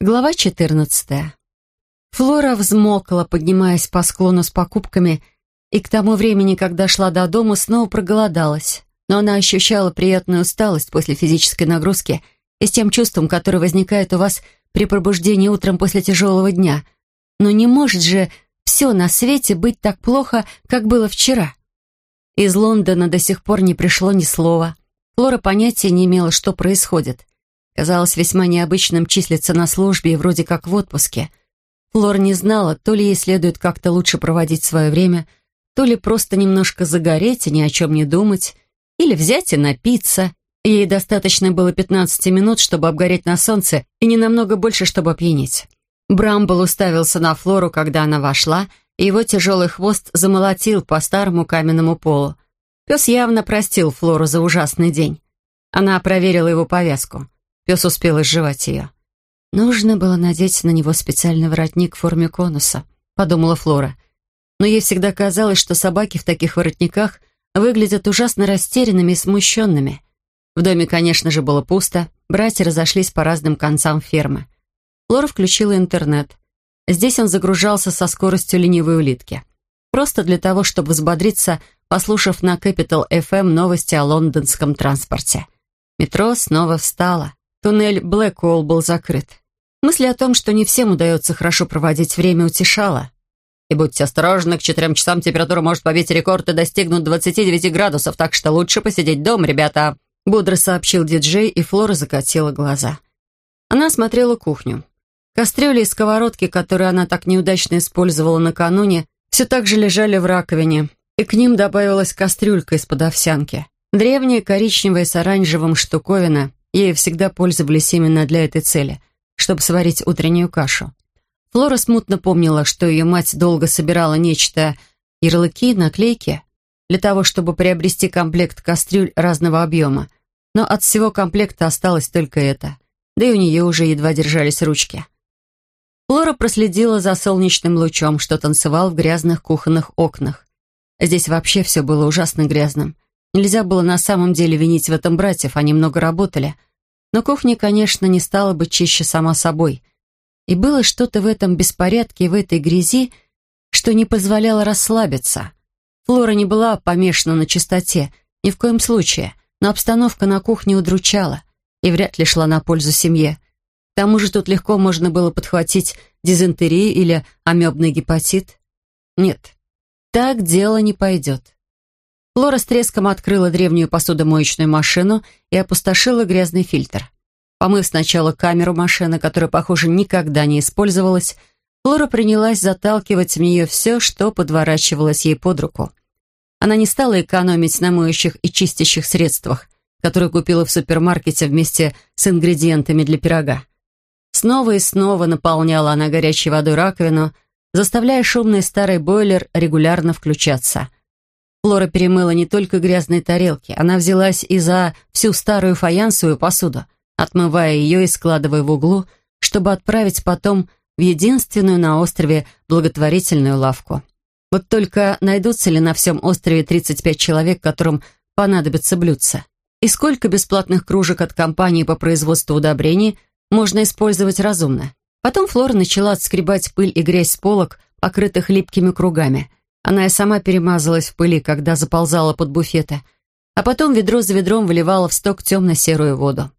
Глава 14. Флора взмокла, поднимаясь по склону с покупками, и к тому времени, когда шла до дома, снова проголодалась. Но она ощущала приятную усталость после физической нагрузки и с тем чувством, которое возникает у вас при пробуждении утром после тяжелого дня. Но не может же все на свете быть так плохо, как было вчера. Из Лондона до сих пор не пришло ни слова. Флора понятия не имела, что происходит. Казалось весьма необычным числиться на службе и вроде как в отпуске. Флор не знала, то ли ей следует как-то лучше проводить свое время, то ли просто немножко загореть и ни о чем не думать, или взять и напиться. Ей достаточно было 15 минут, чтобы обгореть на солнце, и не намного больше, чтобы опьянеть. Брамбл уставился на Флору, когда она вошла, и его тяжелый хвост замолотил по старому каменному полу. Пес явно простил Флору за ужасный день. Она проверила его повязку. Пес успел изживать ее. «Нужно было надеть на него специальный воротник в форме конуса», — подумала Флора. Но ей всегда казалось, что собаки в таких воротниках выглядят ужасно растерянными и смущенными. В доме, конечно же, было пусто, братья разошлись по разным концам фермы. Флора включила интернет. Здесь он загружался со скоростью ленивой улитки. Просто для того, чтобы взбодриться, послушав на Capital FM новости о лондонском транспорте. Метро снова встало. Туннель Блэкуолл был закрыт. Мысль о том, что не всем удается хорошо проводить время, утешала. И будьте осторожны, к четырем часам температура может побить рекорд и достигнуть 29 градусов, так что лучше посидеть дома, ребята», — бодро сообщил диджей, и Флора закатила глаза. Она смотрела кухню. Кастрюли и сковородки, которые она так неудачно использовала накануне, все так же лежали в раковине, и к ним добавилась кастрюлька из-под овсянки. Древняя коричневая с оранжевым штуковина, Ею всегда пользовались именно для этой цели, чтобы сварить утреннюю кашу. Флора смутно помнила, что ее мать долго собирала нечто, ярлыки, наклейки, для того, чтобы приобрести комплект кастрюль разного объема. Но от всего комплекта осталось только это. Да и у нее уже едва держались ручки. Флора проследила за солнечным лучом, что танцевал в грязных кухонных окнах. Здесь вообще все было ужасно грязным. Нельзя было на самом деле винить в этом братьев, они много работали. Но кухня, конечно, не стала бы чище сама собой. И было что-то в этом беспорядке и в этой грязи, что не позволяло расслабиться. Флора не была помешана на чистоте, ни в коем случае, но обстановка на кухне удручала и вряд ли шла на пользу семье. К тому же тут легко можно было подхватить дизентерию или амебный гепатит. Нет, так дело не пойдет. Лора с треском открыла древнюю посудомоечную машину и опустошила грязный фильтр. Помыв сначала камеру машины, которая, похоже, никогда не использовалась, Лора принялась заталкивать в нее все, что подворачивалось ей под руку. Она не стала экономить на моющих и чистящих средствах, которые купила в супермаркете вместе с ингредиентами для пирога. Снова и снова наполняла она горячей водой раковину, заставляя шумный старый бойлер регулярно включаться – Флора перемыла не только грязные тарелки, она взялась и за всю старую фаянсовую посуду, отмывая ее и складывая в углу, чтобы отправить потом в единственную на острове благотворительную лавку. Вот только найдутся ли на всем острове 35 человек, которым понадобится блюдце? И сколько бесплатных кружек от компании по производству удобрений можно использовать разумно? Потом Флора начала отскребать пыль и грязь с полок, покрытых липкими кругами – она и сама перемазалась в пыли, когда заползала под буфеты, а потом ведро за ведром выливала в сток темно-серую воду.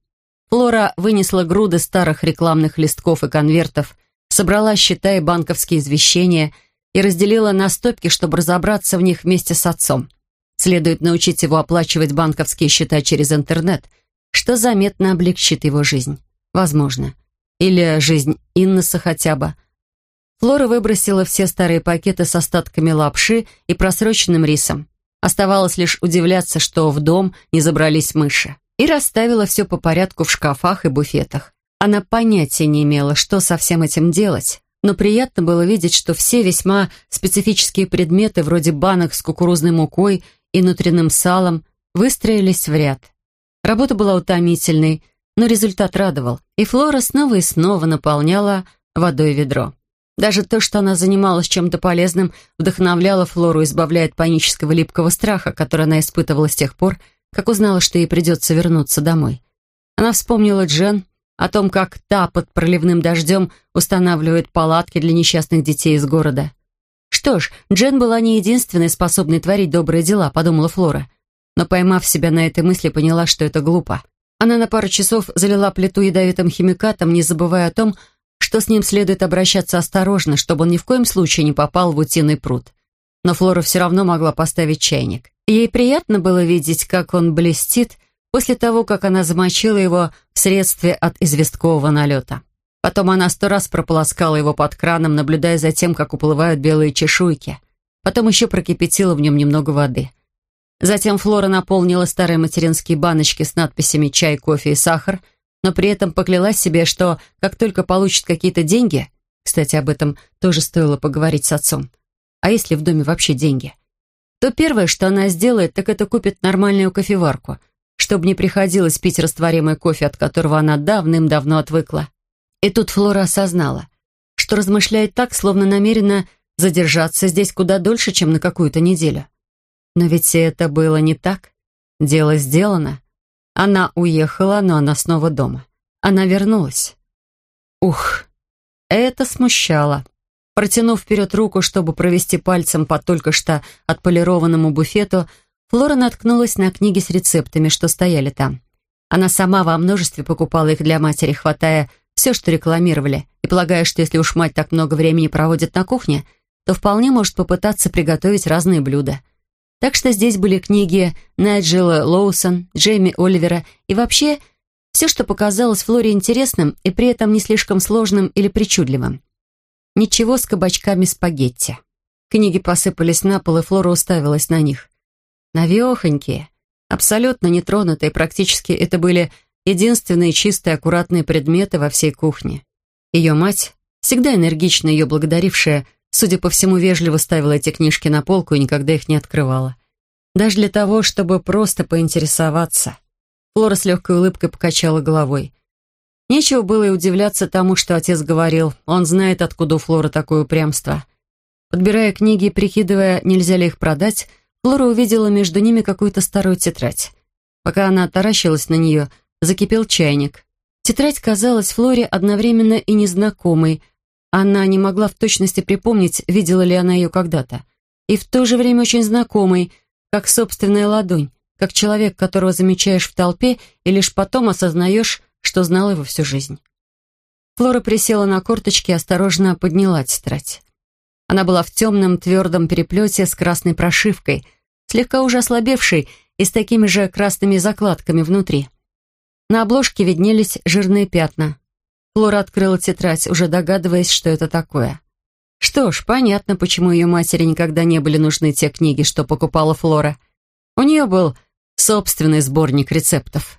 Флора вынесла груды старых рекламных листков и конвертов, собрала счета и банковские извещения и разделила на стопки, чтобы разобраться в них вместе с отцом. Следует научить его оплачивать банковские счета через интернет, что заметно облегчит его жизнь. Возможно. Или жизнь Иннеса хотя бы – Флора выбросила все старые пакеты с остатками лапши и просроченным рисом. Оставалось лишь удивляться, что в дом не забрались мыши. И расставила все по порядку в шкафах и буфетах. Она понятия не имела, что со всем этим делать, но приятно было видеть, что все весьма специфические предметы, вроде банок с кукурузной мукой и внутренним салом, выстроились в ряд. Работа была утомительной, но результат радовал, и Флора снова и снова наполняла водой ведро. Даже то, что она занималась чем-то полезным, вдохновляло Флору, избавляя от панического липкого страха, который она испытывала с тех пор, как узнала, что ей придется вернуться домой. Она вспомнила Джен, о том, как та под проливным дождем устанавливает палатки для несчастных детей из города. «Что ж, Джен была не единственной способной творить добрые дела», — подумала Флора. Но, поймав себя на этой мысли, поняла, что это глупо. Она на пару часов залила плиту ядовитым химикатом, не забывая о том, что с ним следует обращаться осторожно, чтобы он ни в коем случае не попал в утиный пруд. Но Флора все равно могла поставить чайник. Ей приятно было видеть, как он блестит, после того, как она замочила его в средстве от известкового налета. Потом она сто раз прополоскала его под краном, наблюдая за тем, как уплывают белые чешуйки. Потом еще прокипятила в нем немного воды. Затем Флора наполнила старые материнские баночки с надписями «чай, кофе и сахар», но при этом поклялась себе, что как только получит какие-то деньги, кстати, об этом тоже стоило поговорить с отцом, а если в доме вообще деньги, то первое, что она сделает, так это купит нормальную кофеварку, чтобы не приходилось пить растворимый кофе, от которого она давным-давно отвыкла. И тут Флора осознала, что размышляет так, словно намерена задержаться здесь куда дольше, чем на какую-то неделю. Но ведь это было не так. Дело сделано. Она уехала, но она снова дома. Она вернулась. Ух, это смущало. Протянув вперед руку, чтобы провести пальцем по только что отполированному буфету, Флора наткнулась на книги с рецептами, что стояли там. Она сама во множестве покупала их для матери, хватая все, что рекламировали, и полагая, что если уж мать так много времени проводит на кухне, то вполне может попытаться приготовить разные блюда. Так что здесь были книги Найджела Лоусон, Джейми Оливера и вообще все, что показалось Флоре интересным и при этом не слишком сложным или причудливым. Ничего с кабачками спагетти. Книги посыпались на пол, и Флора уставилась на них. Навехонькие, абсолютно нетронутые, практически это были единственные чистые, аккуратные предметы во всей кухне. Ее мать, всегда энергично ее благодарившая, судя по всему, вежливо ставила эти книжки на полку и никогда их не открывала. Даже для того, чтобы просто поинтересоваться. Флора с легкой улыбкой покачала головой. Нечего было и удивляться тому, что отец говорил. Он знает, откуда у Флоры такое упрямство. Подбирая книги и прикидывая, нельзя ли их продать, Флора увидела между ними какую-то старую тетрадь. Пока она таращилась на нее, закипел чайник. Тетрадь казалась Флоре одновременно и незнакомой. Она не могла в точности припомнить, видела ли она ее когда-то. И в то же время очень знакомой, как собственная ладонь, как человек, которого замечаешь в толпе и лишь потом осознаешь, что знал его всю жизнь. Флора присела на корточки и осторожно подняла тетрадь. Она была в темном твердом переплете с красной прошивкой, слегка уже ослабевшей и с такими же красными закладками внутри. На обложке виднелись жирные пятна. Флора открыла тетрадь, уже догадываясь, что это такое. Что ж, понятно, почему ее матери никогда не были нужны те книги, что покупала Флора. У нее был собственный сборник рецептов.